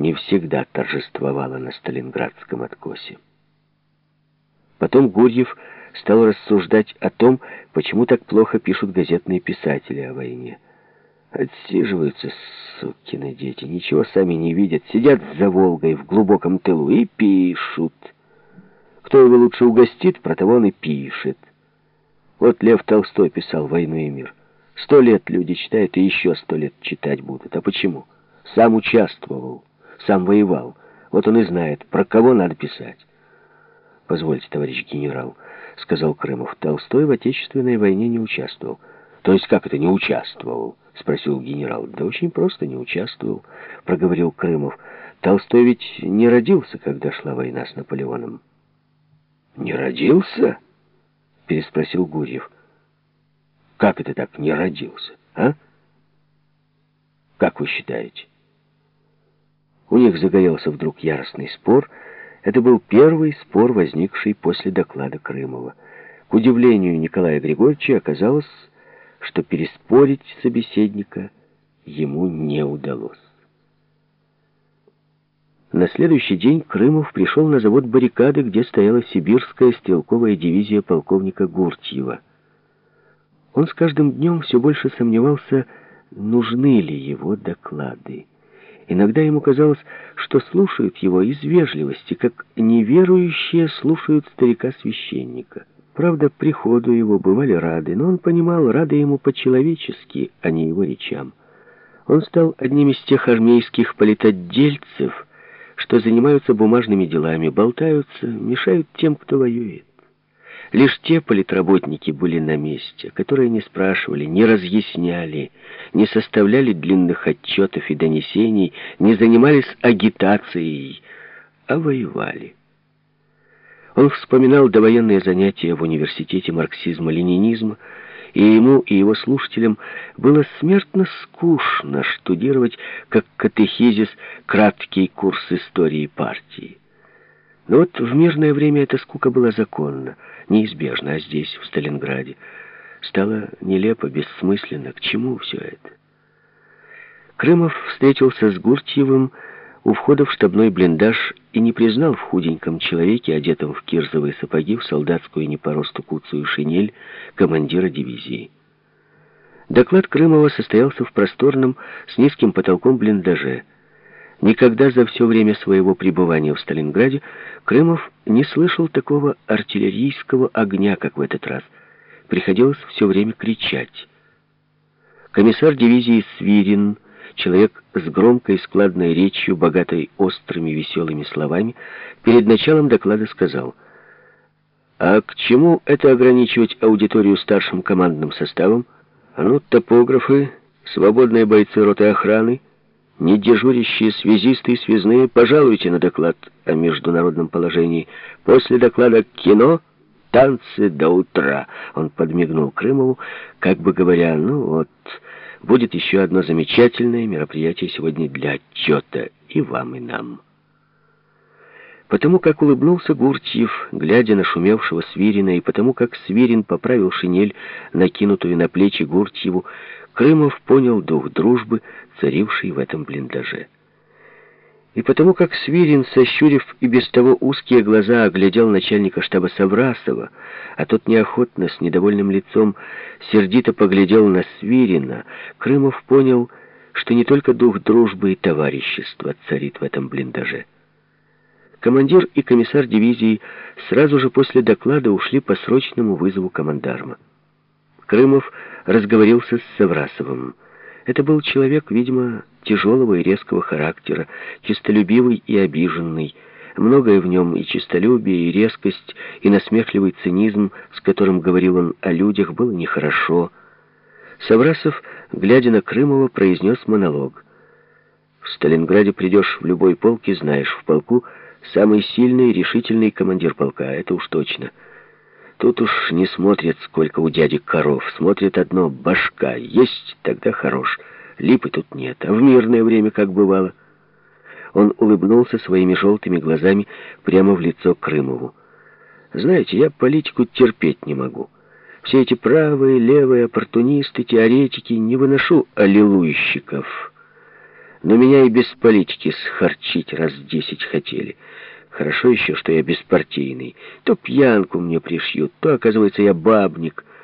не всегда торжествовала на Сталинградском откосе. Потом Гурьев стал рассуждать о том, почему так плохо пишут газетные писатели о войне. Отсиживаются, сукины дети, ничего сами не видят, сидят за Волгой в глубоком тылу и пишут. Кто его лучше угостит, про того он и пишет. Вот Лев Толстой писал «Войну и мир». Сто лет люди читают и еще сто лет читать будут. А почему? Сам участвовал, сам воевал. Вот он и знает, про кого надо писать. «Позвольте, товарищ генерал», — сказал Крымов, — «Толстой в Отечественной войне не участвовал». «То есть как это не участвовал?» — спросил генерал. «Да очень просто не участвовал», — проговорил Крымов. «Толстой ведь не родился, когда шла война с Наполеоном». «Не родился?» — переспросил Гурьев. «Как это так не родился, а? Как вы считаете?» У них загорелся вдруг яростный спор — это был первый спор, возникший после доклада Крымова. К удивлению Николая Григорьевича оказалось, что переспорить собеседника ему не удалось. На следующий день Крымов пришел на завод «Баррикады», где стояла сибирская стрелковая дивизия полковника Гуртьева. Он с каждым днем все больше сомневался, нужны ли его доклады. Иногда ему казалось, что слушают его из вежливости, как неверующие слушают старика-священника. Правда, приходу его бывали рады, но он понимал, рады ему по-человечески, а не его речам. Он стал одним из тех армейских политотдельцев, что занимаются бумажными делами, болтаются, мешают тем, кто воюет. Лишь те политработники были на месте, которые не спрашивали, не разъясняли, не составляли длинных отчетов и донесений, не занимались агитацией, а воевали. Он вспоминал довоенные занятия в университете марксизма-ленинизма, и ему и его слушателям было смертно скучно штудировать как катехизис краткий курс истории партии. Но вот в мирное время эта скука была законна неизбежно, а здесь, в Сталинграде, стало нелепо, бессмысленно. К чему все это? Крымов встретился с Гуртьевым у входа в штабной блиндаж и не признал в худеньком человеке, одетом в кирзовые сапоги, в солдатскую не по росту куцую шинель, командира дивизии. Доклад Крымова состоялся в просторном, с низким потолком блиндаже – Никогда за все время своего пребывания в Сталинграде Крымов не слышал такого артиллерийского огня, как в этот раз. Приходилось все время кричать. Комиссар дивизии Свирин, человек с громкой складной речью, богатой острыми веселыми словами, перед началом доклада сказал, «А к чему это ограничивать аудиторию старшим командным составом? А ну, топографы, свободные бойцы роты охраны — не дежурящие связисты и связные, пожалуйте на доклад о международном положении. После доклада «Кино» танцы до утра. Он подмигнул Крымову, как бы говоря, ну вот, будет еще одно замечательное мероприятие сегодня для отчета и вам, и нам. Потому как улыбнулся Гуртьев, глядя на шумевшего Свирина, и потому как Свирин поправил шинель, накинутую на плечи Гуртьеву, Крымов понял дух дружбы, царивший в этом блиндаже. И потому как Свирин, сощурив и без того узкие глаза, оглядел начальника штаба Саврасова, а тот неохотно, с недовольным лицом, сердито поглядел на Свирина, Крымов понял, что не только дух дружбы и товарищества царит в этом блиндаже. Командир и комиссар дивизии сразу же после доклада ушли по срочному вызову командарма. Крымов разговорился с Саврасовым. Это был человек, видимо, тяжелого и резкого характера, честолюбивый и обиженный. Многое в нем и честолюбие, и резкость, и насмешливый цинизм, с которым говорил он о людях, было нехорошо. Саврасов, глядя на Крымова, произнес монолог. «В Сталинграде придешь в любой полк и знаешь, в полку самый сильный и решительный командир полка, это уж точно». Тут уж не смотрят, сколько у дяди коров. Смотрят одно — башка. Есть, тогда хорош. Липы тут нет. А в мирное время, как бывало. Он улыбнулся своими желтыми глазами прямо в лицо Крымову. «Знаете, я политику терпеть не могу. Все эти правые, левые, оппортунисты, теоретики, не выношу аллилуйщиков. Но меня и без политики схарчить раз десять хотели. Хорошо еще, что я беспартийный. То пьянку мне пришьют, то, оказывается, я бабник.